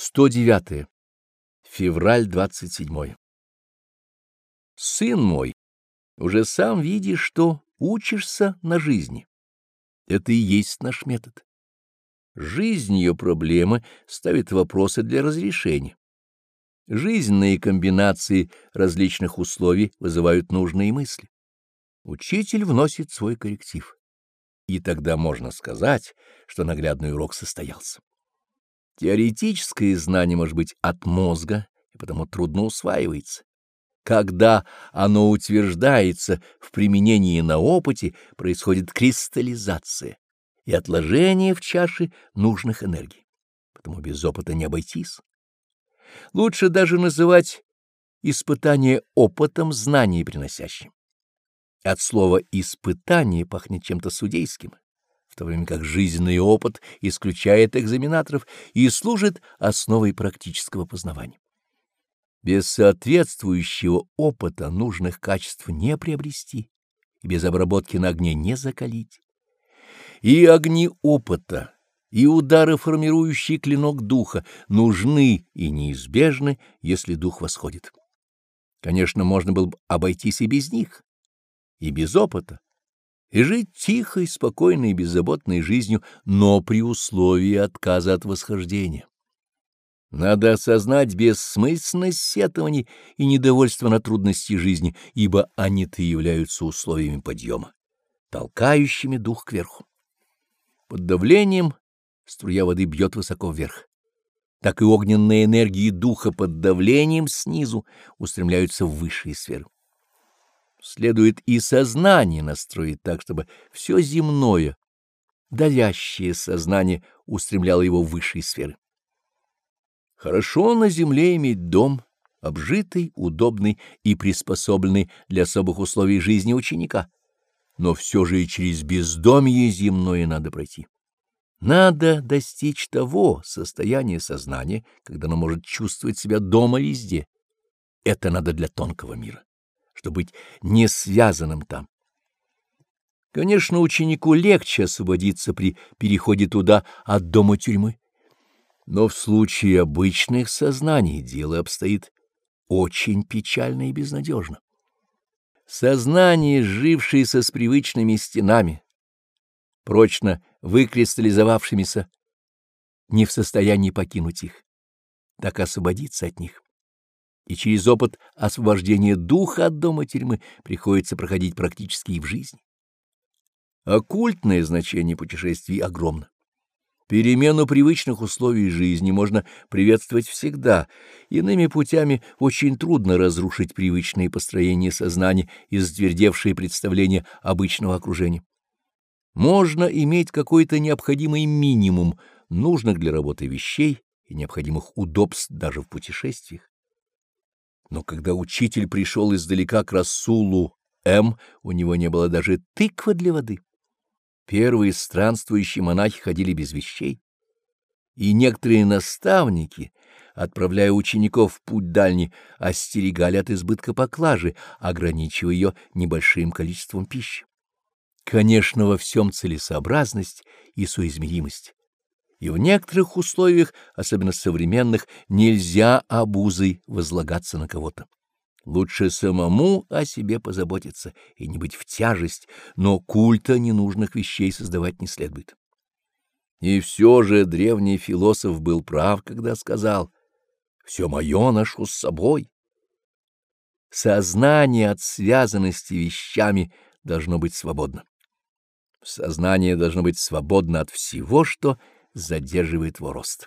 109. Февраль 27. Сын мой, уже сам видишь, что учишься на жизни. Это и есть наш метод. Жизнь ее проблемы ставит вопросы для разрешения. Жизненные комбинации различных условий вызывают нужные мысли. Учитель вносит свой корректив. И тогда можно сказать, что наглядный урок состоялся. Теоретическое знание может быть от мозга и потому трудно усваивается. Когда оно утверждается в применении на опыте, происходит кристаллизация и отложение в чаше нужных энергий. Потому без опыта не обойтись. Лучше даже называть испытание опытом знаний приносящим. От слова «испытание» пахнет чем-то судейским то время как жизненный опыт исключает экзаменаторов и служит основой практического познавания. Без соответствующего опыта нужных качеств не приобрести и без обработки на огне не закалить. И огни опыта, и удары, формирующие клинок духа, нужны и неизбежны, если дух восходит. Конечно, можно было бы обойтись и без них, и без опыта, и жить тихой, спокойной и беззаботной жизнью, но при условии отказа от восхождения. Надо осознать бессмысленность сетований и недовольства на трудности жизни, ибо они-то являются условиями подъема, толкающими дух кверху. Под давлением струя воды бьет высоко вверх. Так и огненные энергии духа под давлением снизу устремляются в высшие сферы следует и сознание настроить так, чтобы все земное, давящее сознание устремляло его в высшие сферы. Хорошо на земле иметь дом, обжитый, удобный и приспособленный для особых условий жизни ученика, но все же и через бездомье земное надо пройти. Надо достичь того состояния сознания, когда оно может чувствовать себя дома везде. Это надо для тонкого мира чтобы быть не связанным там. Конечно, ученику легче освободиться при переходе туда от дома тюрьмы, но в случае обычных сознаний дело обстоит очень печально и безнадежно. Сознание, жившееся с привычными стенами, прочно выкристаллизовавшимися, не в состоянии покинуть их, так освободиться от них и через опыт освобождения духа от дома тюрьмы приходится проходить практически и в жизни. Оккультное значение путешествий огромно. Перемену привычных условий жизни можно приветствовать всегда. Иными путями очень трудно разрушить привычные построения сознания и затвердевшие представления обычного окружения. Можно иметь какой-то необходимый минимум нужных для работы вещей и необходимых удобств даже в путешествиях. Но когда учитель пришел издалека к Расулу М, у него не было даже тыквы для воды. Первые странствующие монахи ходили без вещей, и некоторые наставники, отправляя учеников в путь дальний, остерегали от избытка поклажи, ограничивая ее небольшим количеством пищи. Конечно, во всем целесообразность и соизмеримость и в некоторых условиях, особенно современных, нельзя обузой возлагаться на кого-то. Лучше самому о себе позаботиться и не быть в тяжесть, но культа ненужных вещей создавать не следует. И все же древний философ был прав, когда сказал «Все мое ношу с собой». Сознание от связанности вещами должно быть свободно. Сознание должно быть свободно от всего, что задерживает его рост.